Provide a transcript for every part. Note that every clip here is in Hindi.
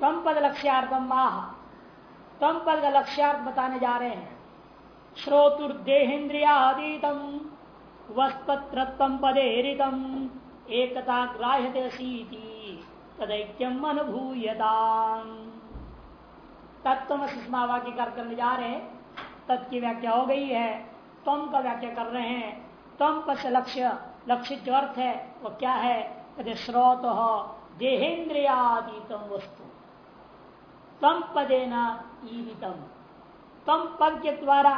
तम पद लक्ष्यार्थम माह तम पद का लक्ष्यार्थ बताने जा रहे हैं। श्रोतुर्देहेन्द्रियादीतम वस्पत्रत्व पदेरितम, एकता ग्राह्यते तदैक्यम अनुभूयता तत्व वाक्य कर करने जा रहे हैं। तत् की व्याख्या हो गई है। तम का व्याख्या कर रहे हैं। तम पश लक्ष्य, लक्षित जो अर्थ है, वो क्या है? कहते स्रोत हो देहेन्द्रियादीतम वस्तु। तम पदेना ईदितम तम पद के द्वारा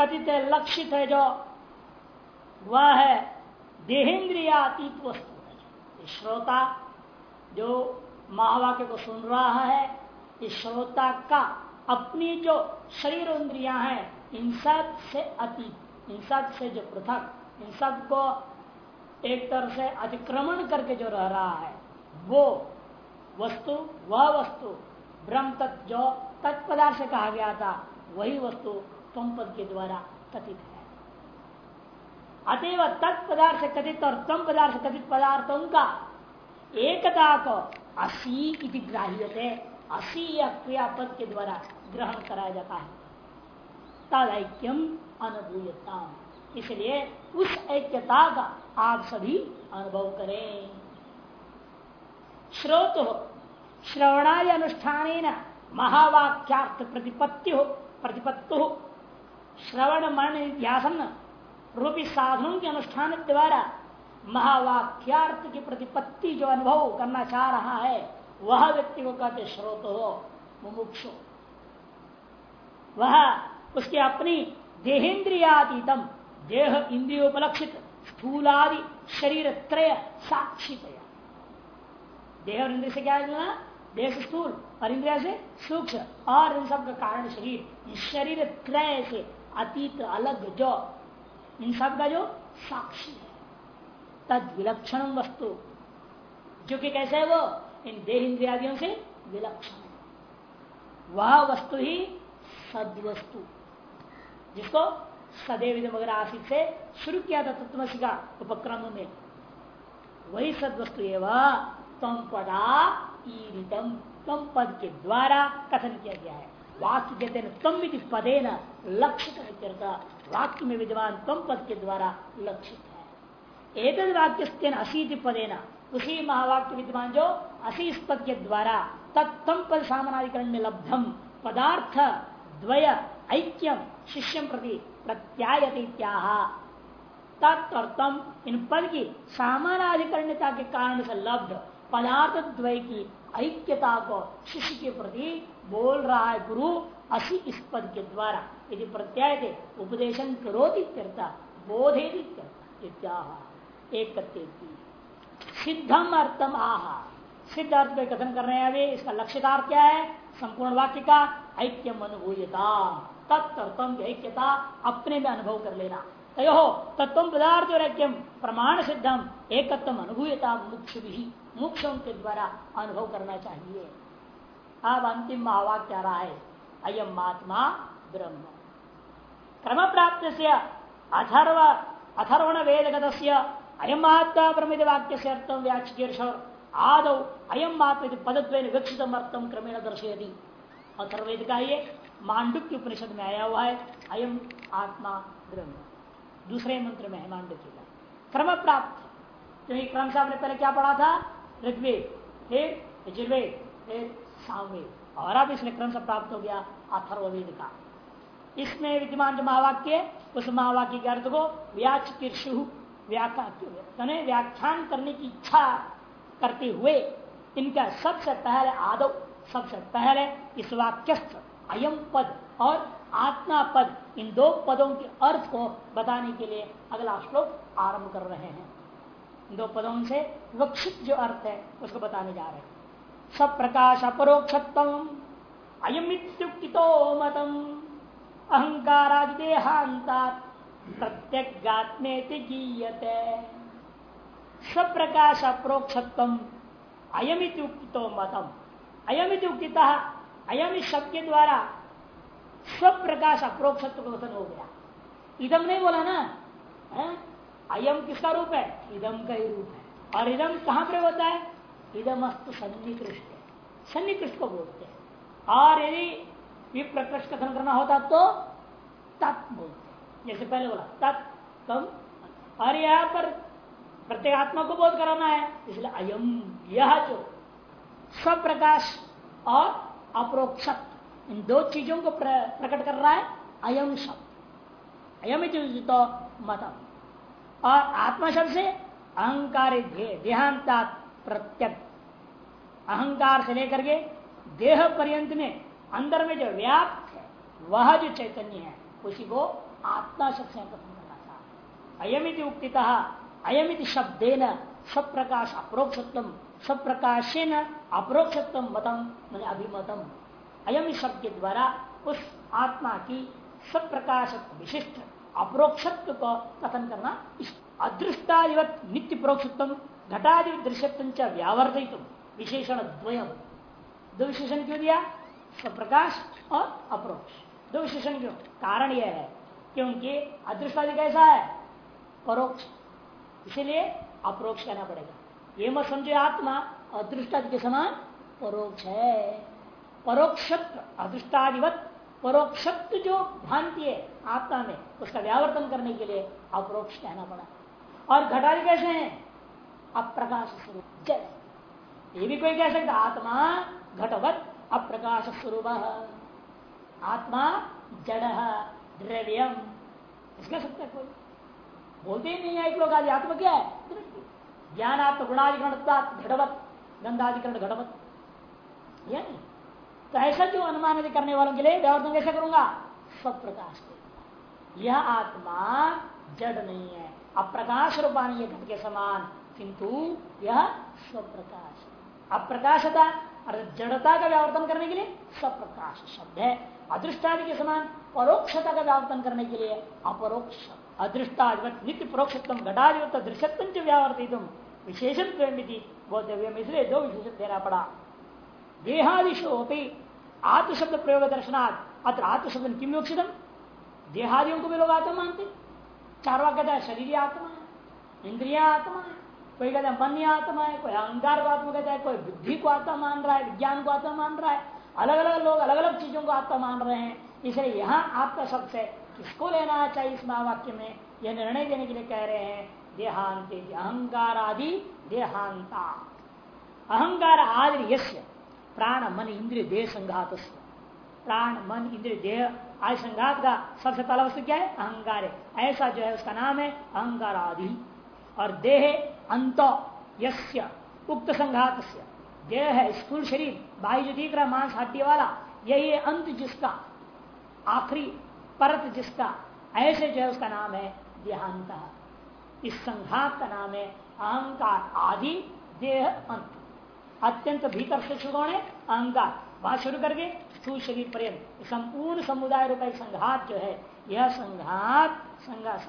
कथित लक्षित है जो, वह है देहेन्द्रियातीत वस्तु श्रोता जो महावाक्य को सुन रहा है इस श्रोता का अपनी जो शरीर इंद्रिया है, इन सबसे अतीत, इन सबसे जो पृथक, इन सबको एक तरह से अतिक्रमण करके जो रह रहा है, वो वस्तु, वह वस्तु ब्रह्म तत्व जो तत्पदार्थ कहा गया था, वही वस्तु तुम पद के द्वारा कथित है। अतएव तत्पदार्थ कथित और तम पदार्थ कथित पदार्थों का एकता को असी ग्राह्य थे असी क्रियापद के द्वारा ग्रहण कराया जाता है। तद ऐक्यम अनुभूयता इसलिए उस ऐक्यता का आप सभी अनुभव करें। श्रोत श्रवणादि अनुष्ठान महावाक्यार्थ प्रतिपत्ति हो प्रतिपत्ति हो श्रवण मन ध्यासन रूपी साधनों के अनुष्ठान द्वारा महावाक्यार्थ की प्रतिपत्ति जो अनुभव करना चाह रहा है वह व्यक्ति को कहते श्रोत हो मुमुक्षु। वह उसके अपनी देहेन्द्रियातीतम, देह इंद्रियोपलक्षित, स्थूलादि शरीर त्रय साक्षी देह और इंद्रिय से क्या है देह से स्थूल और इंद्रिया से सूक्ष्म। और इन सब का कारण शरीर। इस शरीर त्रय से अतीत, अलग, जो। इन सब का जो साक्षी है। तद विलक्षण वस्तु। जो कि कैसे है वो? इन देह इंद्रियादियों से विलक्षण वह वस्तु ही सदवस्तु। जिसको सदैव मगर आशिक से शुरू किया था तत्वसी का उपक्रम में। वही सदवस्तु एवं तम पदा ईरितम तम पद के द्वारा कथन किया गया है। वाक्य कहते हैं तम पदे न लक्षित वाक्य में विद्वान तम पद के द्वारा लक्षित है। एक वाक्य अशीति पदे न उसी महावाक्य विद्वान जो अशीष पद के द्वारा तत्तम पद सामनाधिकरण में लब्धम। पदार्थ, द्वय, ऐक्यम शिष्यम प्रति प्रत्यायत तत्म इन पद की सामानाधिकरणता के कारण से लब्ध। पदार्थ द्वय की ऐक्यता को शिष्य के प्रति बोल रहा है गुरु, असी इस पद के द्वारा। यदि प्रत्याय थे उपदेशन करोति बोधे एक सिद्धम अर्थम आहा। सिद्ध अर्थ पे कथन कर रहे हैं अभी। इसका लक्ष्यतार्थ क्या है? संपूर्ण वाक्य का ऐक्यम अनुभूयता। तत्तम ऐक्यता अपने में अनुभव कर लेना। तय तत्व पदार्थ और ऐक्यम प्रमाण सिद्धम एकत्व अनुभूयता मुख्य भी मुख्य के द्वारा अनुभव करना चाहिए। अब अंतिम महावाक्य आ रहा है, अयम महात्मा ब्रह्म। क्रम प्राप्त से अथर्व, अथर्वण वेदगत अयम महात्मा ब्रह्म वाक्य से अर्थम व्याख्य आदौ अयम महात्मा पदत्व विकसित अर्थम क्रमेण दर्शयती। अथर्वेद का ये मांडुक्य उपनिषद में आया हुआ है, अयम आत्मा ब्रह्म। दूसरे मंत्र में है मांडुक्य का। क्रम प्राप्त क्योंकि क्रम से आपने पहले क्या पढ़ा था? ऋग्वेद फिर यजुर्वेद फिर सामवेद और अब इसमें क्रम से प्राप्त हो गया अथर्वेद का इसमें विद्यमान जो महावाक्य, उस महावाक्य के अर्थ को व्याचकीर्षु व्याख्यान करने की इच्छा करते हुए, इनका सबसे पहले आदव सबसे पहले इस वाक्यस्थ अयम पद और आत्मा पद, इन दो पदों के अर्थ को बताने के लिए अगला श्लोक आरंभ कर रहे हैं। दो पदों से वक्षित जो अर्थ है, उसको बताने जा रहे हैं। सब प्रकाश अपरोक्षत्म अयमित्युक्तितो मतम। अहंकारादेहांता प्रत्यगात्मे गीयते। सब प्रकाश अपरोक्षत्म अयमित उक्तो मतम। अयमित उक्तिता अयम शब्द के द्वारा सब प्रकाश अप्रोक्षत्व कथन हो गया। इदम नहीं बोला ना? है? अयम किसका रूप है? इदम का ही रूप है। और इदम कहाँ पर होता है? इदम अस्तु सन्निकृष्ट। सन्निकृष्ट को बोलते हैं। और यदि विप्रकृष्ट कथन करना होता तो तत् बोलते जैसे पहले बोला, तत् तम और यहाँ पर प्रत्येगात्मा को बोध कराना है। इसलिए अयम यह जो स्वप्रकाश और अप्रोक्षत, इन दो चीज़ों को प्रकट कर रहा है अयम शब्द। अयम तो मतम और आत्मा शब्द से अहंकार देहांता प्रत्यक अहंकार से लेकर के देह पर्यंत में, अंदर में जो व्याप्त है, वह जो चैतन्य है, उसी को आत्मा शब्द से करना था अयमित उक्तिता, अयमित शब्देन सब प्रकाश अप्रोक्षत्व सब प्रकाशेन अप्रोक्षत्व मतम मैंने अभिमतम अयम शब्द के द्वारा उस आत्मा की सब प्रकाश विशिष्ट अप्रोक्षत्व को कथन करना अदृष्टादिवत नित्य प्रोक्षत्व घटादि दृश्यत्व व्यावर्तित विशेषण द्वयम दो विशेषण क्यों दिया? स्वप्रकाश और अप्रोक्ष। दो विशेषण क्यों? कारण यह है क्योंकि अदृष्टादि कैसा है? परोक्ष। इसीलिए अप्रोक्ष कहना पड़ेगा। ये मत समझे आत्मा अदृष्टादि के समान परोक्ष है। परोक्षत्व, अदृष्टादिवत परोक्षत्व जो भ्रांति है आत्मा में, उसका व्यावर्तन करने के लिए अप्रोक्ष कहना पड़ा। और घटारी कैसे हैं? अप्रकाश स्वरूप। जय। ये भी कोई कह सकता आत्मा घटवत अप्रकाश स्वरूप। आत्मा जड़, द्रव्यम। इसका सकता कोई? बोलते ही नहीं है एक लोग आज आत्मा क्या है? ज्ञान आत्म गुणाधिकरण घटवत गंधाधिकरण घटवत। तो ऐसा जो अनुमान करने वालों के लिए? व्यावर्तन कैसे करूँगा? सब प्रकाश यह आत्मा जड़ नहीं है। अप्रकाश रूपानी घट के समान, किंतु यह स्वप्रकाश अप्रकाशता, अर्थात जड़ता का व्यावर्तन करने के लिए स्वप्रकाश शब्द है। अदृष्टादि के समान, परोक्षता का व्यावर्तन करने के लिए अपरोक्ष। अदृष्टाधिपत नित्य परोक्षत्व घटाधिपत दृश्यत्व व्यावर्तित। विशेषत्व इसलिए दो विशेषण देना पड़ा। देहादिशो आत्मशब्द प्रयोग दर्शनाथ अत्र आत्मशब्द किम योक्षितम देहादियों को भी लोग आत्मा मानते। चार कहता है शरीर आत्मा है इंद्रिया आत्मा है कोई कहता है मन आत्मा है कोई अहंकार को आत्मा कहता है, कोई बुद्धि को आत्मा मान रहा है विज्ञान को आत्मा मान रहा है। अलग अलग लोग अलग अलग चीज़ों को आत्मा मान रहे हैं। इसलिए यहाँ आत्मा शब्द से किसको लेना चाहिए इस महावाक्य में? यह निर्णय देने के लिए कह रहे हैं देहांत अहंकार आदि देहांता अहंकार आदि यश्य प्राण मन इंद्रिय देह संघात प्राण मन इंद्रिय देह आदि संघात का सबसे पहला वस्तु क्या है अहंकार ऐसा जो है उसका नाम है अहंकार आदि और देह अंत यस्य उक्त संघात देह है स्थूल शरीर बाई जो दिख रहा मांस हड्डी वाला यही अंत जिसका आखिरी परत जिसका ऐसे जो है उसका नाम है देहांत इस संघात का नाम है अहंकार आदि देह अंत अत्यंत भीतर से शुरू होने अहंकार। वहाँ शुरू करके स्थूल शरीर पर्यंत संपूर्ण समुदाय रूप संघात जो है, यह संघात संघात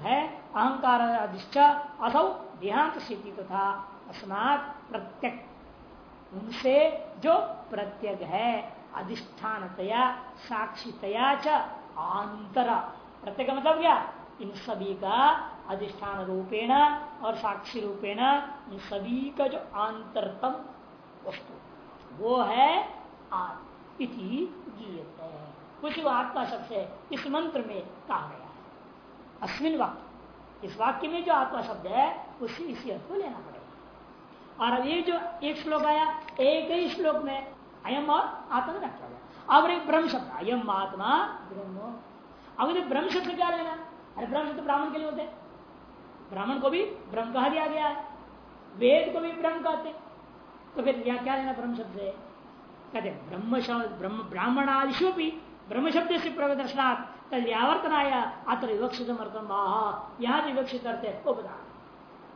है अहंकार असौ देहांत स्थिति तथा अस्मात प्रत्यक। उनसे जो प्रत्यक है, अधिष्ठानतया, साक्षीतया च आंतर। प्रत्येक मतलब क्या? इन सभी का अधिष्ठान रूपेण और साक्षी रूपेण इन सभी का जो आंतरतम वस्तु, वो है इति गीयते कुछ आत्मा सबसे इस मंत्र में कहा गया है। अश्विन वाक्य, इस वाक्य में जो आत्मा शब्द है, उसी इसी अर्थ को लेना पड़ेगा। और अब ये जो एक श्लोक आया, एक ही श्लोक में अयम और आत्मा रखा गया। अब एक ब्रह्म शब्द, अयम आत्मा ब्रह्म। अब यदि ब्रह्म शब्द क्या लेना? अरे ब्रह्म शब्द ब्राह्मण के लिए होते ब्राह्मण को भी ब्रह्म कहा दिया गया है। वेद को भी ब्रह्म कहते तो फिर यहाँ क्या लेना ब्रह्म शब्द से कहते ब्रह्म शब्द, ब्रह्म ब्राह्मण आदिशु भी ब्रह्म शब्द से प्रवेदर्शनाथ तल्यावर्तन आया अत्र विवक्षित अर्थम यहाँ विवक्षित करते वो बता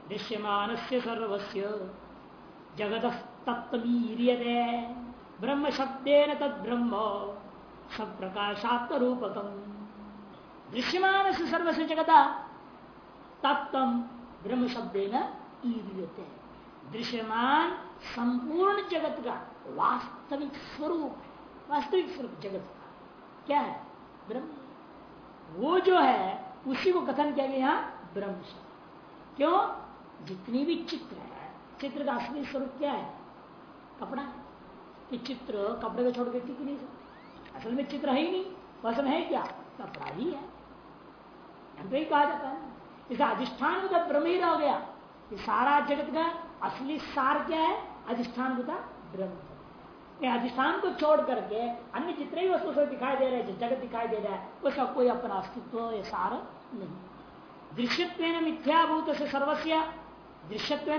दृश्यमान से सर्वस्व जगत तत्वीरियते ब्रह्म शब्देन तद ब्रह्म सब प्रकाशात्म रूपकम दृश्यमान से सर्वस्व जगत तत्व ब्रह्म ईरियते दृश्यमान संपूर्ण जगत का वास्तविक स्वरूप वास्तविक स्वरूप जगत का। क्या है? ब्रह्म। वो जो है, उसी को कथन किया गया यहाँ ब्रह्म शब्द क्यों? जितनी भी चित्र है, चित्र का असली स्वरूप क्या है? कपड़ा। कि चित्र कपड़े को छोड़ के टिक नहीं सकते। असल में चित्र है ही नहीं। वसन है क्या? कपड़ा ही है। हम तो ही कहा जाता है। इस अधिष्ठान ब्रह्म ही रह गया। ये सारा जगत का असली सार क्या है? अधिष्ठान ब्रह्म। अधिष्ठान को छोड़ करके अन्य जितने भी वस्तु दिखाई दे रहे हैं जगत दिखाई दे रहा है, उसका कोई अपना अस्तित्व या सार नहीं। दृश्यत्व मिथ्याभूत से सर्वस्व दृश्यत्व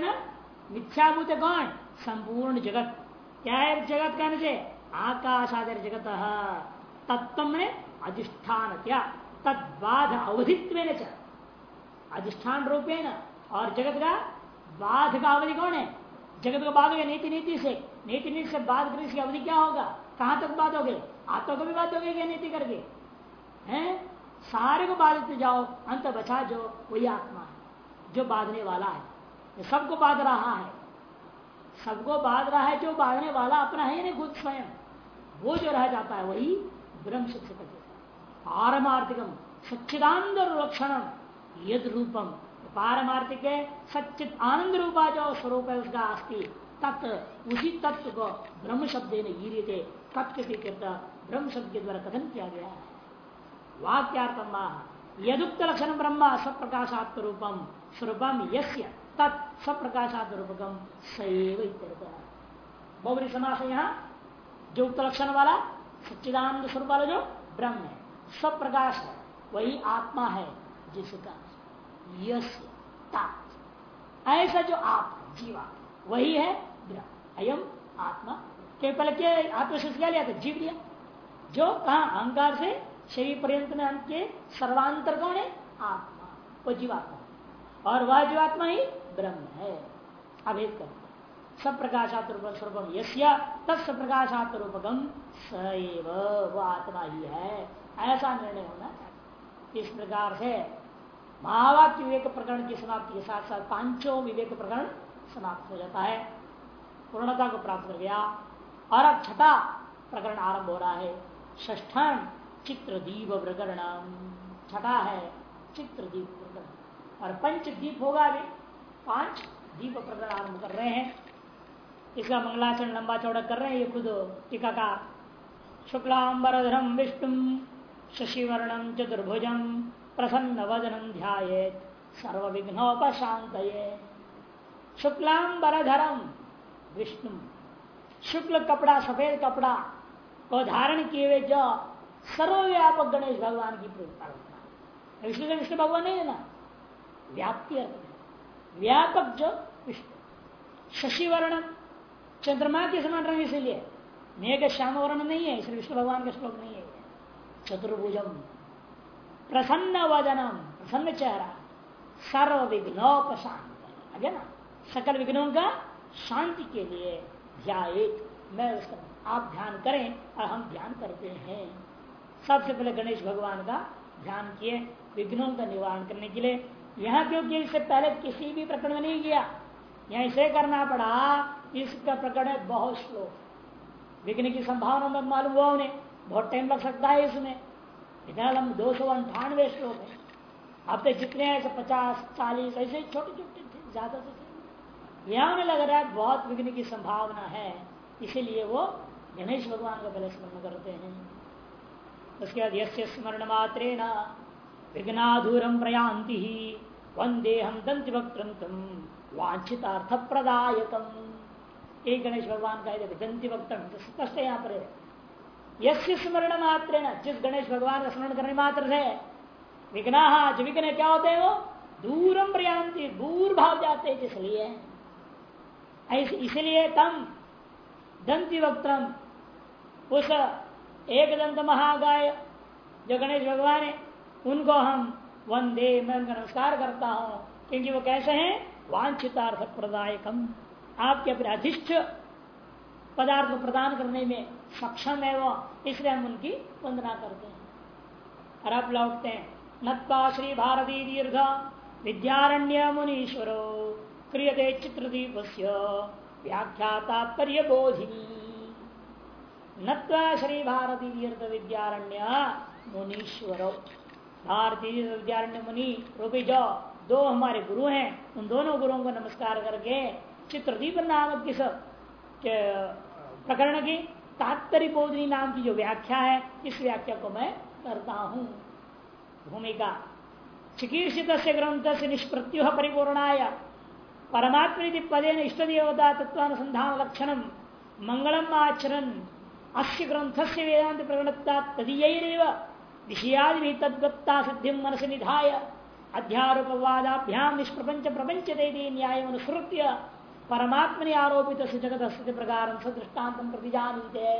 मिथ्याभूत कौन? संपूर्ण जगत। क्या है जगत कहने से आकाश आदि जगत। तत्व में अधिष्ठान क्या तत्बाध अवधित्व अधिष्ठान रूपेण और जगत का बाध का अवधि कौन है? जगत का बाध नीति नीति से। नीति नीति से बाध करने की अवधि क्या होगा? कहाँ तक बात हो गई आत्मा को भी बात हो गई क्या नीति करके? हैं? सारे को बाधते जाओ, अंत बचा जो, वही आत्मा है, जो बाधने वाला है। सबको बाध रहा है। सबको बाध रहा है जो बाधने वाला अपना है नहीं, खुद स्वयं। वो जो रह जाता है, वही ब्रह्म शिक्षक पारमार्थिकम, सच्चिदानंद लक्षणम यद रूपम पारमार्थिक है सचित आनंद रूपा जो स्वरूप है उसका अस्थि तत्व उसी तत्व को ब्रह्म शब्द ने गिरी तत्व के ब्रह्म शब्द के द्वारा कथन किया गया है वाक्यार्थम यदुक्त लक्षण ब्रह्म सप्रकाशात्म रूपम स्वरूपम यस्य तत् सप्रकाशात्म रूपकम सैव बहुबरी समास यहाँ जो उक्त लक्षण वाला सच्चिदानंद स्वरूप वाला जो ब्रह्म है। सब प्रकाश है। वही आत्मा है जिसका। यश ऐसा जो आप जीवा, वही है अयम आत्मा। के पहले क्या आत्मविश्वास क्या लिया था? जीव लिया। जो कहा? अहंकार से, शरीर पर्यंत में अंत के सर्वांतर कौन है? आत्मा। वो जीवात्मा। और वह जीवात्मा ही ब्रह्म है। अभेद कर सब प्रकाशात्म स्वरूपम यश्या तत्व प्रकाशात्म सैव वो आत्मा ही है। ऐसा निर्णय होना चाहिए इस प्रकार से महावाक्य विवेक प्रकरण की समाप्ति के साथ साथ पाँचों विवेक प्रकरण समाप्त हो जाता है। पूर्णता को प्राप्त कर गया और अब छठा प्रकरण आरंभ हो रहा है ष्ठान चित्रदीप प्रकरण छठा है चित्रदीप प्रकरण और पंच दीप होगा अभी। पाँच दीप प्रकरण आरंभ कर रहे हैं। इसका मंगलाचरण लंबा चौड़ा कर रहे हैं। ये खुद टीकाकार। शुक्लांबरधरम विष्णु शशिवर्णम चतुर्भुजम। प्रसन्न वजनम ध्यात सर्व विघ्नोपाशांत शुक्लांबरधरम विष्णु। शुक्ल कपड़ा, सफ़ेद कपड़ा को धारण किए हुए जो सर्वव्यापक गणेश भगवान की प्रार्थना विष्णु से विष्णु भगवान नहीं है ना? व्याप्ति व्यापक जो विष्णु। शशिवर्णम चंद्रमा के समान रंग इसीलिए मेघ, श्याम वर्ण नहीं है, इसलिए विष्णु भगवान का श्लोक नहीं है। चतुर्भुजम। प्रसन्न वजनम प्रसन्न चेहरा सर्व विघ्नोपशांत है ना? सकल विघ्नों का शांति के लिए ध्यात मैं आप ध्यान करें और हम ध्यान करते हैं। सबसे पहले गणेश भगवान का ध्यान किए, विघ्नों का निवारण करने के लिए। यहाँ क्योंकि इससे पहले किसी भी प्रकरण में नहीं किया। यहाँ इसे करना पड़ा, इसका प्रकरण है बहुत स्लो। विघ्न की संभावना में मालूम हुआ उन्हें, बहुत टाइम लग सकता है इसमें। इतना लंब दो सौ अंठानवे श्लोक है। अब तक जितने ऐसे पचास, चालीस, ऐसे छोटे छोटे थे, ज़्यादा से यहाँ उन्हें लग रहा है बहुत विघ्न की संभावना है, इसीलिए वो गणेश भगवान का पहले स्मरण करते हैं। उसके बाद यश स्मरण मात्रे न विघ्नाधूरम प्रयांति ही वंदे हम दंत वक्तम वांछितार्थ प्रदायकम एक गणेश भगवान का दंति वक्तम स्पष्ट यहाँ पर है। स्मरण मात्र न जिस गणेश भगवान का स्मरण करने मात्र से। विघ्ना जो विघ्न क्या होते हैं वो? दूरम प्रयांति दूर भाव जाते हैं इसलिए इसलिए तम, दंती वक्तम उस एक दंत महागाय जो गणेश भगवान है, उनको हम वंदे मैं उनका नमस्कार करता हूँ। क्योंकि वो कैसे हैं? वांछितार्थ प्रदायकम। आपके अपने अधिष्ठ पदार्थ को प्रदान करने में सक्षम है वो, इसलिए हम उनकी वंदना करते हैं। और अब लौटते हैं। नत्वा श्री भारती दीर्घ विद्यारण्य मुनीश्वरो, क्रियते चित्रदीप व्याख्या तात्पर्य बोधिनी नत्वा श्री भारती दीर्घ विद्यारण्य मुनीश्वरो। भारतीय विद्यारण्य मुनि रूपी जो दो हमारे गुरु हैं, उन दोनों गुरुओं को नमस्कार करके चित्रदीप नामक किस प्रकरण की तात्पर्य बोधनी नाम की जो व्याख्या है, इस व्याख्या को मैं करता हूँ। भूमिका। चिकीर्षित ग्रंथ से निष्प्रत्युह परिपूर्णाय। परमात्म पदे इष्ट देवता तत्वानुसंधान लक्षण मंगलम आचरण अस्य ग्रंथ से वेदांत प्रकटता तदीय विषयादि तद्वत्ता सिद्धि मनस निधाय। अध्यारोपवादाभ्याम निष्प्रपंच प्रपंच दे न्याय अनुसृत्य परमात्म आरोपित जगत प्रकार सदृष्टान्त प्रतिजानीते।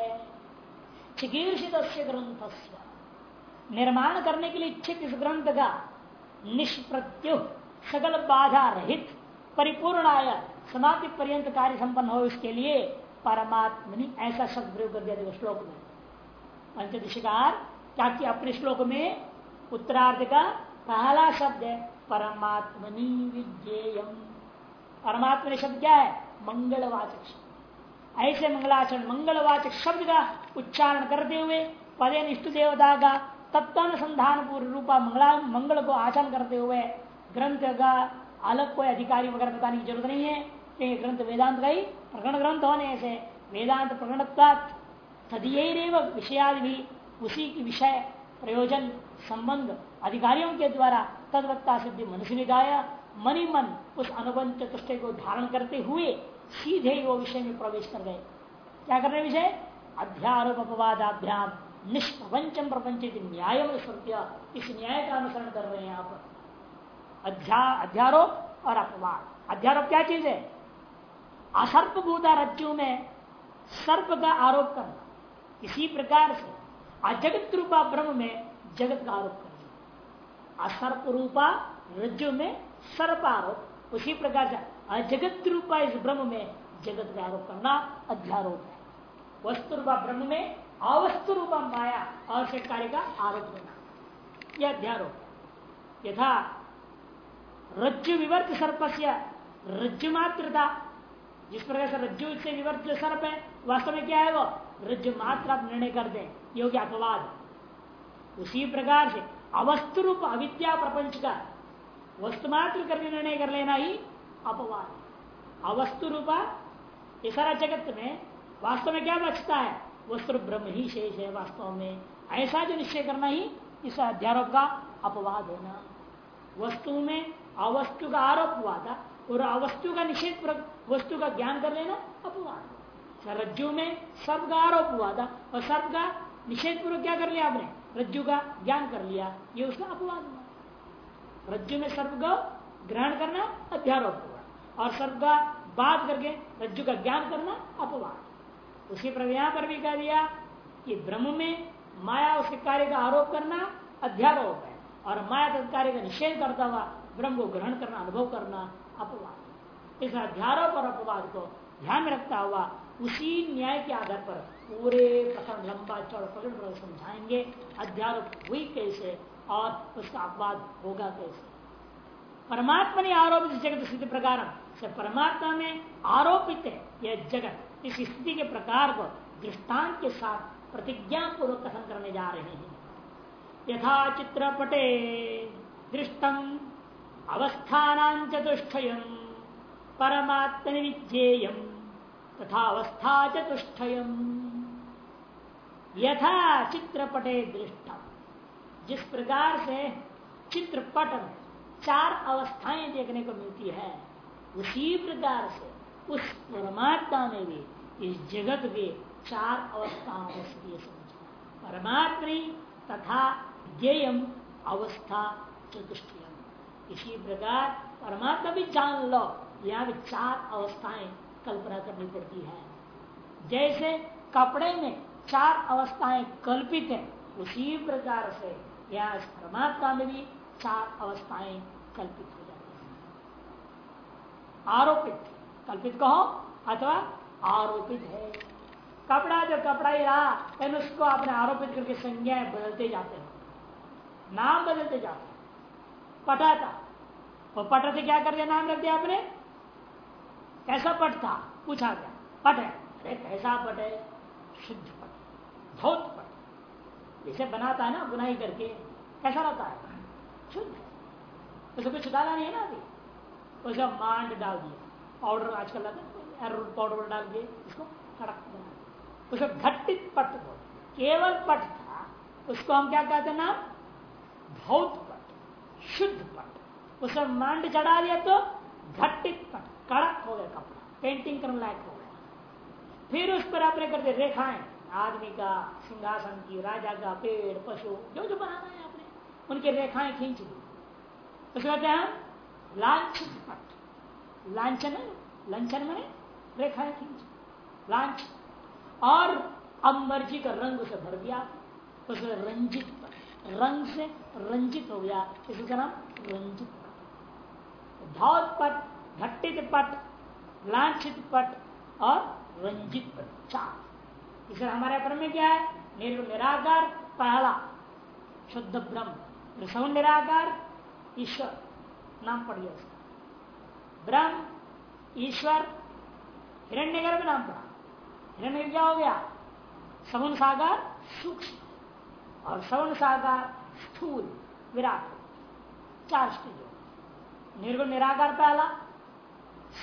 चिकीर्षित ग्रंथ निर्माण करने के लिए इच्छित इस ग्रंथ का निष्प्रत्यु सकल बाधा रहित परिपूर्ण आया समाप्ति पर्यंत कार्य संपन्न हो इसके लिए परमात्मनि ऐसा शब्द प्रयोग कर दिया श्लोक में। पंचदशिकार क्या कि अपने श्लोक में उत्तरार्ध का पहला शब्द है, परमात्मनि विज्ञेयम। परमात्मा शब्द क्या है? मंगलवाचक शब्द। ऐसे मंगलाचरण, मंगलवाचक शब्द का उच्चारण करते हुए पदे निष्ठ देवता का तत्वानुसंधान पूर्व रूपा मंगला, मंगल को आचरण करते हुए ग्रंथ का अलग कोई अधिकारी वगैरह बताने की ज़रूरत नहीं है। क्योंकि ग्रंथ वेदांत का ही प्रकरण ग्रंथ होने से वेदांत प्रकरण तदीय विषयाद भी उसी की विषय प्रयोजन संबंध अधिकारियों के द्वारा तदवत्ता सिद्धि मनुष्य निगाया मनी मन उस अनुबंध चतुष्ट को धारण करते हुए सीधे वो विषय में प्रवेश कर गए। क्या करने विषय अध्यारोप अपवादाभ्याम, निष्प्रपंचम प्रपंच न्याय इस न्याय का अनुसरण कर रहे हैं पर अध्या, अध्यारोप और अपवाद। अध्यारोप क्या चीज़ है? असर्पभूता रज्जु में सर्प का आरोप करना। इसी प्रकार से अजगत रूपा ब्रह्म में जगत का आरोप करना। असर्प रूपा रज्जु में सर्प आरोप उसी प्रकार से अजगत रूपा इस ब्रह्म में जगत का आरोप करना अध्यारोप है। वस्तु रूपा ब्रह्म में अवस्तु रूपा माया आवश्यक कार्य का आरोप करना यह अध्यारोप यथा रज्जु विवर्त सर्प से रज्जु मात्रता, जिस प्रकार से रज्जु से विवर्त जो सर्प है, वास्तव में क्या है वो? रज्जु मात्र आप निर्णय कर दें, योग्य अपवाद। उसी प्रकार से अवस्तु रूप अविद्या प्रपंच का वस्तु मात्र करके निर्णय कर लेना ही अपवाद। अवस्तु रूपा ये सारा जगत में वास्तव में क्या बचता है? वस्त्र ब्रह्म ही शेष है वास्तव में। ऐसा जो निश्चय करना ही इस अध्यारोप का अपवाद होना। वस्तु में अवस्तु का आरोप हुआ था और अवस्तु का निषेध वस्तु का ज्ञान कर लेना अपवाद। रज्जु में सर्व का आरोप हुआ था और सर्व का निषेध पूर्वक क्या कर लिया आपने? रज्जु का ज्ञान कर लिया। ये उसका अपवाद हुआ। रज्जु में सर्व को ग्रहण करना अध्यारोप हुआ और सर्व का बात करके रज्जु का ज्ञान करना अपवाद। उसी पर यहाँ पर भी कह दिया कि ब्रह्म में माया उसके कार्य का आरोप करना अध्यारोप है। और माया कार्य का निषेध करता हुआ ब्रह्म को ग्रहण करना, अनुभव करना अपवाद इस अध्यारोप और अपवाद को ध्यान में रखता हुआ उसी न्याय के आधार पर पूरे प्रकरण लंबा चौड़ प्रकरण समझाएँगे अध्यारोप हुई कैसे और उसका अपवाद होगा कैसे? परमात्मा ने आरोपित जगत स्थिति प्रकार से परमात्मा में आरोपित है यह जगत। इस स्थिति के प्रकार को दृष्टांत के साथ प्रतिज्ञा पूर्वक कथन करने जा रहे हैं। यथा चित्रपटे दृष्टम अवस्थान चतुष्टय परमात्म विज्ञेय तथा अवस्था चतुष्टय यथा चित्रपटे दृष्ट जिस प्रकार से चित्रपट में चार अवस्थाएँ देखने को मिलती है, उसी प्रकार से उस परमात्मा में भी, इस जगत के चार अवस्थाओं को समझना परमात्मा तथा ज्ञेयम अवस्था चतुष्ट इसी प्रकार परमात्मा भी जान लो, यहाँ भी चार अवस्थाएँ कल्पना करनी पड़ती है। जैसे कपड़े में चार अवस्थाएँ कल्पित है, उसी प्रकार से यहाँ परमात्मा में भी चार अवस्थाएँ कल्पित हो जाती है। आरोपित, कल्पित कहो, अथवा आरोपित है। कपड़ा जो कपड़ा ही रहा, लेकिन उसको आपने आरोपित करके संज्ञाएँ बदलते जाते हैं। नाम बदलते जाते हैं। पटा था। और पट से क्या कर दिया, नाम रख दिया आपने? कैसा पट था? पूछा गया। पट है। अरे कैसा पट है? शुद्ध पट। धौत पट। जैसे बनाता है ना, बुनाई करके कैसा रहता है। शुद्ध। उसे कुछ डाला नहीं है ना अभी। उसे मांड डाल दिया। पाउडर आजकल पाउडर डाल दिए इसको कड़क बना उसको घटित पट बोलते केवल पट था, उसको हम क्या कहते ना भौत पट, शुद्ध पट। उसे मांड चढ़ा दिया तो घटित पट, कड़क हो गया कपड़ा। पेंटिंग करने लायक हो गया। फिर उस पर आपने कर दिया रेखाएँ। आदमी का सिंहासन की राजा का पेड़, पशु, जो जो बनाना है आपने, उनकी रेखाएँ खींच दी। उसके बाद हम लांछित पट। लांछन लांछन मैंने रेखाएँ खींच। लांछ और अब मर्ज़ी का रंग उसे भर दिया। उसमें रंजित रंग से रंजित हो गया। इसका नाम रंजित धौत पट घट्टित पट, लांछित पट और रंजित पट। चार। इसलिए हमारे क्रम में क्या है? निराकार पहला। शुद्ध ब्रह्म। सौ निराकार ईश्वर। नाम पड़ गया उसका। ब्रह्म, ईश्वर। हिरण्य गर्भ नाम पड़ा हिरण्य क्या हो गया? सवन सागर, सूक्ष्म। और सवन सागर, स्थूल, विराट। चार स्टेज। निर्गुण निराकार पहला।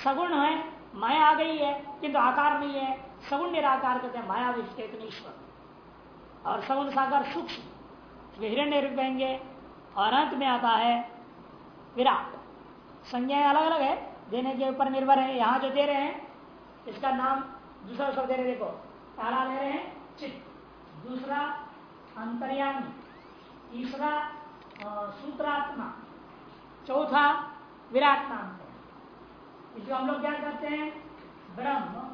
सगुण है, माया आ गई है, किंतु आकार नहीं है। सगुण निराकार कहते हैं, माया विश्चेतन ईश्वर और सगुण सागर सूक्ष्म हिरण्य रूप कहेंगे और अंत में आता है विराट। संज्ञाएँ अलग अलग है, देने के ऊपर निर्भर है, यहाँ जो दे रहे हैं, इसका नाम दूसरा शब्द दे रहे देखो, पहला ले रहे हैं चित्त, दूसरा अंतर्यामी, तीसरा सूत्रात्मा, चौथा विराट नाम है। इसको हम लोग क्या करते हैं? ब्रह्म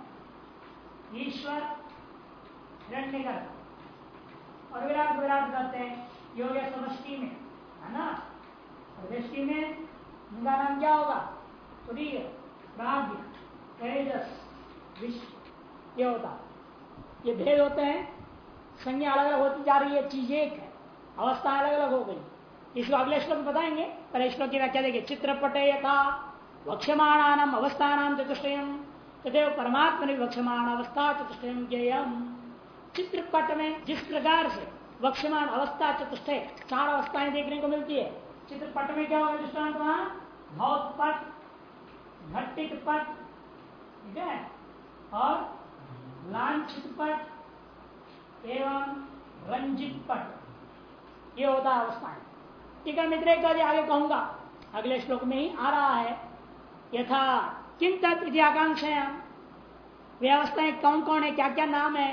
ईश्वर हिरण्यगर्भ और विराट विराट करते हैं योग समष्टि में, है ना? दृष्टि में उनका नाम क्या होगा? सूर्य प्राग्ञ तेजस, विश्व, ये होता। ये भेद होते हैं, संज्ञा अलग अलग होती जा रही है, चीज़ एक है, अवस्था अलग अलग हो गई। इसको अगले श्लोक बताएँगे पहले श्लोक की व्याख्या देखिए, चित्रपटे यथा वक्षमाणान अवस्थान, चतुष्टयम। तथे परमात्मा ने वक्षमाण अवस्था चतुष्टयम चित्रपट में जिस प्रकार से वक्षमान अवस्था चतुष्टय चार अवस्थाएँ देखने को मिलती है। चित्रपट में क्या होगा दृष्टांत वहाँ? भौत घटित पट ठीक है? और लांछित पट एवं रंजित पट ये होता है अवस्थाएँ। ठीक है, मित्र आगे कहूँगा। अगले श्लोक में ही आ रहा है। यथा किम तत्व आकांक्षा वे अवस्थाएँ कौन कौन है? क्या क्या नाम है?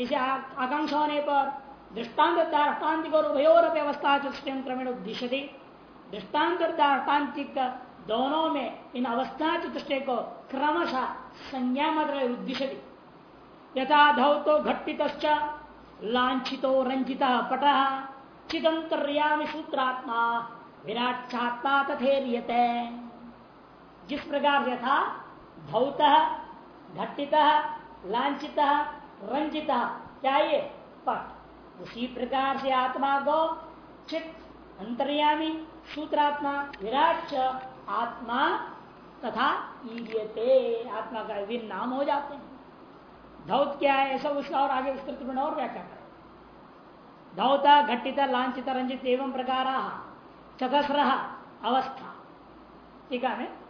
इसे आकांक्षा होने पर दृष्टांत दार्टान्तिक और उभयोर व्यवस्था क्रमेण उद्देश्य दृष्टांत और दार्टान्तिक दोनों में इन अवस्था चतुष्टय को क्रमशः संज्ञा मात्र उद्देश्य यथा धौतो घट्टित लाछितो रंजित पट चिदंतर्यामी सूत्रात्मा। विराट चात्मा तथेरियते जिस प्रकार से था धौत घट्टित लाछित, रंजित, क्या ये? पट। उसी प्रकार से आत्मा को चित, अंतर्यामी, सूत्रात्मा विराट आत्मा तथा ईरियते आत्मा का विभिन्न नाम हो जाते हैं। धौत क्या है? ऐसा उसका और आगे विस्तृत में और व्याख्या करें। धौता, घटिता, लांछित, रंजित एवं प्रकार, चतस्र, अवस्था। ठीक है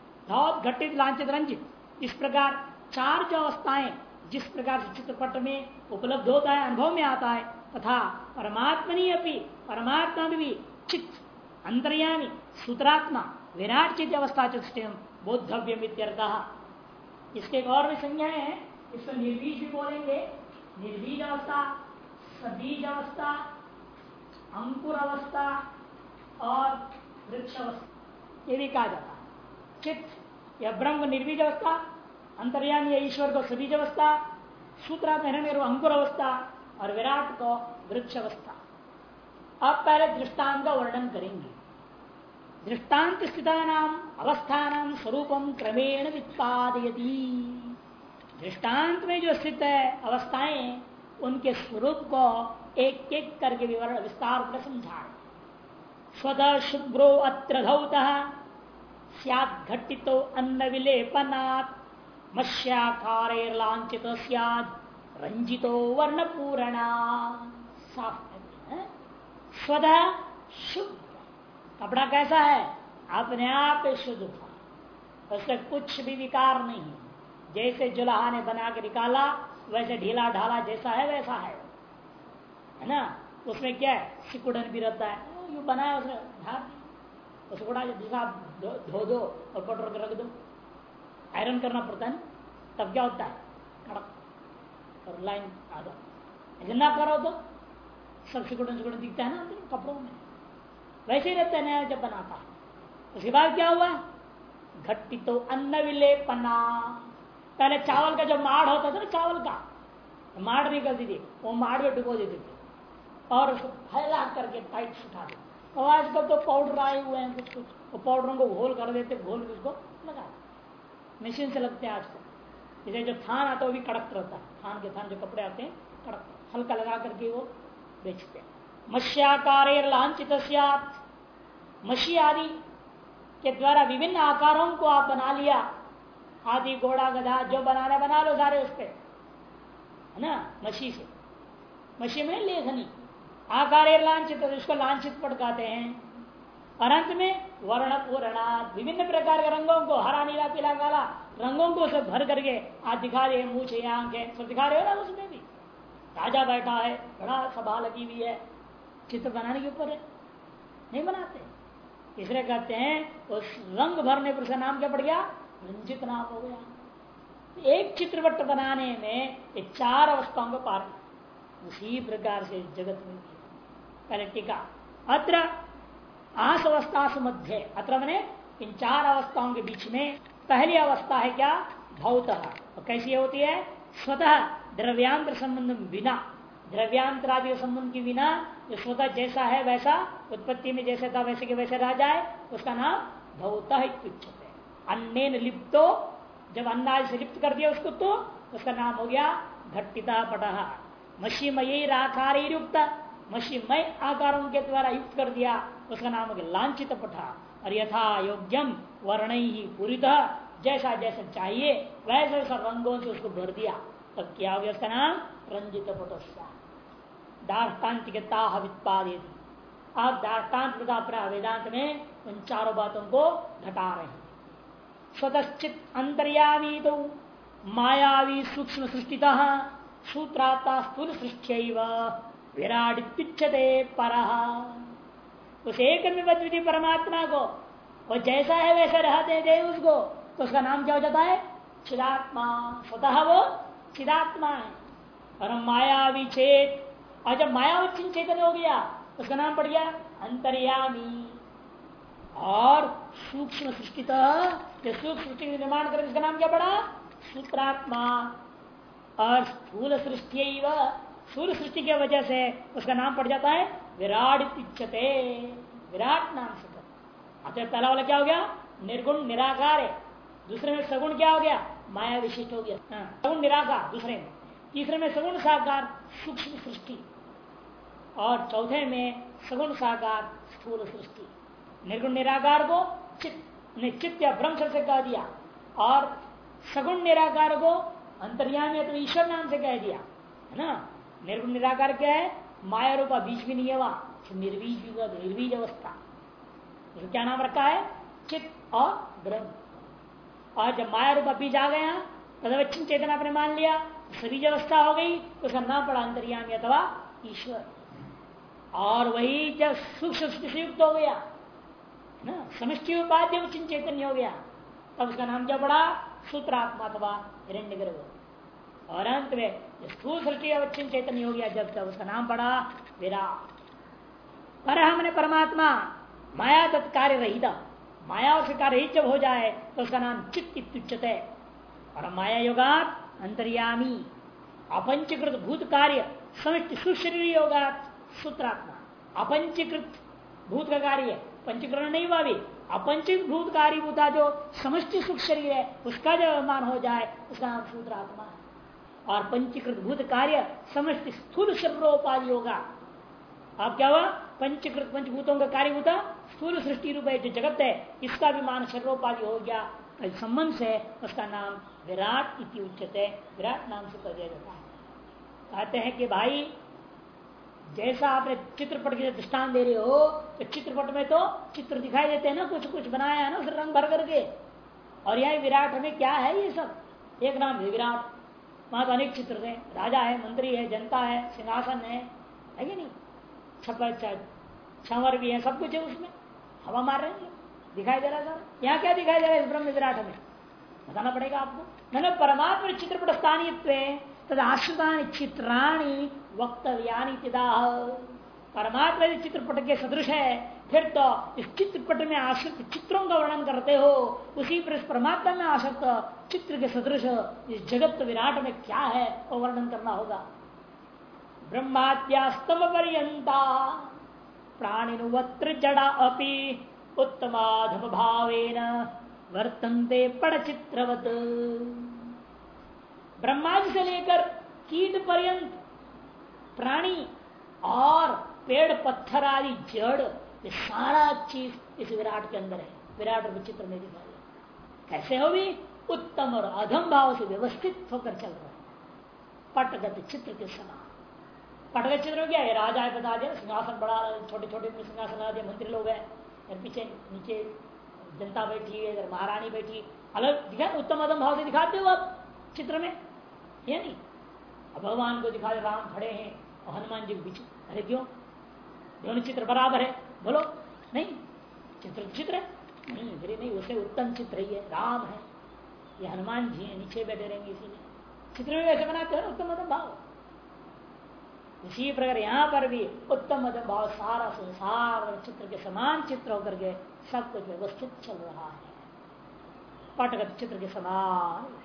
घटित लांछित रंजित। इस प्रकार चार जो अवस्थाएँ जिस प्रकार से चित्रपट में उपलब्ध होता है, अनुभव में आता है, तथा परमात्मनि अपनी परमात्मा भी चित्त, अंतर्यामी, सूत्रात्मा विराट चित्त अवस्था चतुष्टयम बोधव्य इसके एक और भी संज्ञाएँ हैं, इसको निर्बीज भी बोलेंगे। निर्बीज अवस्था सबीज अवस्था, अंकुर अवस्था और वृक्ष अवस्था। ये भी कहा जाता है। चित्त या ब्रह्म निर्बीज अवस्था, अंतर्यामी ईश्वर को सबीज अवस्था सूत्रात्मा अंकुर अवस्था और विराट को वृक्ष अवस्था। अब पहले दृष्टांत का वर्णन करेंगे। दृष्टांत स्थिता नाम अवस्थान स्वरूपम क्रमेण वित्पादयती। दृष्टांत में जो स्थित है, अवस्थाएँ, उनके स्वरूप को एक एक करके विवरण, विस्तार समझा स्वतः शुभ्रो अत्र घटितो अन्न विलेपनात् मत्स्याकार लांछित रंजितो वर्ण पूर्णा साफ़ स्वद शुद्ध। कपड़ा कैसा है? अपने आप शुद्ध था उससे कुछ भी विकार नहीं जैसे जुलाहा ने बना के निकाला, वैसे ढीला ढाला जैसा है, वैसा है। है ना? उसमें क्या है? सिकुड़न भी रहता है। यू बनाया उसने। ढाल सिकुड़ा दूसरा धो दो और कटोर के रख दो। आयरन करना पड़ता है ना, तब क्या होता है? कड़क, और लाइन आधा ऐसे ना करो तो सब सिकुड़न सिकुड़न दिखता है ना कपड़ों में। वैसे ही रहता है नया जब बनाता है। उसके बाद क्या हुआ? घट्टी तो अन्न विलेपना पहले चावल का जो माड़ होता था ना, चावल का, माड़ निकलती थी, वो माड़ में डुबो देते थे। और उसको फैला करके टाइट सुखा दे और आजकल तो पाउडर आए हुए हैं, कुछ कुछ। वो पाउडरों को घोल कर देते, घोल उसको लगा मशीन से लगते हैं आजकल जैसे जो थान आता है, वो भी कड़क रहता है। थान के थान जो कपड़े आते हैं, कड़क हल्का लगा करके वो बेचते हैं। मत्स्याकार लांछित मछी आदि के द्वारा विभिन्न आकारों को आप बना लिया। आदि, घोड़ा, गधा, जो बनाना बना लो सारे उस पर है ना? मछी से। मछी में लेखनी। आकार लांछित उसको लांछित पटकाते हैं। और अंत में वर्ण पूर्णा विभिन्न प्रकार के रंगों को, हरा, नीला, पीला, काला, रंगों को सब भर करके आज दिखा रहे मुझे आँखें, सब दिखा रहे हो ना उसमें भी। राजा बैठा है, बड़ा सभा लगी हुई है। चित्र बनाने के ऊपर है। नहीं बनाते। इसलिए कहते हैं, उस रंग भरने पर उसका नाम क्या पड़ गया? रंजित नाम हो गया। एक चित्रपट बनाने में चार अवस्थाओं को पार उसी प्रकार से जगत में पहले टीका अत्र आस अवस्था मध्य, अत्र मैंने इन चार अवस्थाओं के बीच में पहली अवस्था है क्या? भौत। तो कैसी होती है? स्वतः द्रव्यांतर संबंध बिना द्रव्यांतरादि संबंध के बिना जो स्वतः जैसा है वैसा, उत्पत्ति में जैसे था वैसे के वैसे रह जाए, उसका नाम भौत अन्य लिप्तो, जब अन्नाज से लिप्त कर दिया उसको तो उसका नाम हो गया घट्टिता पटहा मशीमयी राकार युक्त मशीमय आकारों के द्वारा युक्त कर दिया, उसका नाम हो गया लांछित पठा और यथा योग्यम वर्ण ही पूरी जैसा जैसा चाहिए, वैसे वैसा रंगों से उसको भर दिया। तब क्या हो गया उसका नाम? रंजित पटोस्या। दार्टान्तिकता आप दार्टान्त अपना वेदांत में उन चारों बातों को घटा रहे हैं। स्वतश्चित अंतर्यामी तो मायावी सूक्ष्म सृष्टि सूत्राता स्थूल सृष्टि विराट पिछते पर। उस एक परमात्मा को, वो जैसा है वैसा रहते दे उसको तो उसका नाम क्या हो जाता है? चिदात्मा। स्वतः वो चिदात्मा है। और मायावी चेत और जब मायावच्छिन्न चेतन हो गया, उसका नाम पड़ गया अंतर्यामी। और सूक्ष्म सृष्टि जो सूक्ष्म सृष्टि निर्माण कर उसका नाम क्या पड़ा? सूत्रात्मा। और स्थूल सृष्टि स्थूल सृष्टि की वजह से उसका नाम पड़ जाता है विराट इच्छते विराट नाम से अच्छा पहला वाला क्या हो गया? निर्गुण निराकार है। दूसरे में सगुण क्या हो गया? माया विशिष्ट हो गया। हाँ, सगुण निराकार दूसरे में। तीसरे में सगुण साकार सूक्ष्म सृष्टि। और चौथे में सगुण साकार स्थूल सृष्टि। निर्गुण निराकार को चित्त चित्त या ब्रह्म से कह दिया। और सगुण निराकार को अंतर्यामी तो ईश्वर नाम से कह दिया। है ना? निर्गुण निराकार क्या है? माया रूपा बीज भी नहीं है वहाँ। निर्वीज निर्वीज अवस्था। तो क्या नाम रखा है? चित्त और ब्रह्म। और जब माया रूपा बीज आ गया तदवच्छिन्न चेतन आपने मान लिया सभी अवस्था हो गई तो उसका नाम पड़ा अंतर्यामी अथवा ईश्वर। और वही जब सूक्ष्म से युक्त हो गया ना? समष्टि उपाध्य चैतन्य हो गया, तब उसका नाम क्या पड़ा? सूत्रात्मा अथवा हिरण्य गर्भ और अंत में स्थूल सृष्टि अवच्छिन्न चैतन्य हो गया जब तक उसका नाम पड़ा, विराट। पर हमने परमात्मा माया तत्कार्य रहित माया उसके कार्य जब हो जाए तो उसका नाम चित्त और माया योगात अंतर्यामी, अपंचकृत भूत कार्य समष्टि सुशरीर योगात सूत्रात्मा। अपंचीकृत भूत का कार्य पंचीकरण नहीं हुआ भी अपंचित भूत कार्य भूता जो समष्टि सुख शरीर है, उसका जो मान हो जाए, उसका नाम सूत्रात्मा। और पंचीकृत भूत कार्य समष्टि स्थूल शरीरोपाधि होगा। अब क्या हुआ? पंचीकृत पंचभूतों का कार्य होता, स्थूल सृष्टि रूप जो जगत है, इसका भी मान शरीरोपाधि हो गया। संबंध से उसका नाम विराट इति उच्चते विराट नाम से कर दिया जाता है। कहते हैं कि भाई, जैसा आपने चित्रपट के दृष्टान दे रहे हो तो चित्रपट में तो चित्र दिखाई देते हैं ना, कुछ कुछ बनाया है ना उसे रंग भर करके। और यह विराट हमें क्या है ये सब? एक नाम है विराट। वहाँ तो अनेक चित्र थे राजा है, मंत्री है, जनता है, सिंहासन है है कि नहीं? छपर छवर भी है, सब कुछ है उसमें। हवा मार रहे हैं, दिखाई दे रहा है सर। यहाँ क्या दिखाई दे रहा है इस ब्रह्म विराट में? बताना पड़ेगा आपको। मैंने परमात्मा चित्रपट स्थानीय तद आश्रिता चित्राणी वक्तव्यानी परमात्मा चित्रपट के सदृश है फिर तो इस चित्रपट में आश्रित चित्रों का वर्णन करते हो, उसी पर इस परमात्मा में आसक्त चित्र के सदृश इस जगत विराट में क्या है, वो वर्णन करना होगा। ब्रह्माद्यास्तम पर्यंता, प्राणिनुवत्र जड़ा अपि उत्तमाधम भावेन वर्तनते पड़ चित्रवत ब्रह्माज से लेकर कीट पर्यंत प्राणी और पेड़, पत्थर आदि जड़ ये सारा चीज़ इस विराट के अंदर है। विराट और विचित्र में दिखा दिया कैसे हो भी? उत्तम और अधम भाव से व्यवस्थित होकर चल रहा है। पटगत चित्र के समान। पटगत चित्र क्या है? राजा है बता दिया, सिंहासन बड़ा छोटे छोटे सिंहासन आ दिया, मंत्री लोग हैं। पीछे नीचे जनता बैठी है, इधर महारानी बैठी अलग, दिखा, उत्तम अधम भाव से दिखाते हो आप चित्र में? ये नहीं। भगवान को दिखा राम खड़े हैं, और हनुमान जी के पीछे। अरे क्यों? दोनों चित्र बराबर है। बोलो, नहीं, चित्र चित्र? है नहीं, मेरे नहीं, उसे उत्तम चित्र ही है, राम है। ये हनुमान जी है, नीचे बैठे रहेंगे इसीलिए चित्र में वैसे बनाते हैं उत्तम मध्यम भाव। इसी प्रकार यहाँ पर भी उत्तम मध्यम भाव, सारा संसार चित्र के समान चित्र होकर के सब कुछ व्यवस्थित चल रहा है। पटगत चित्र के समान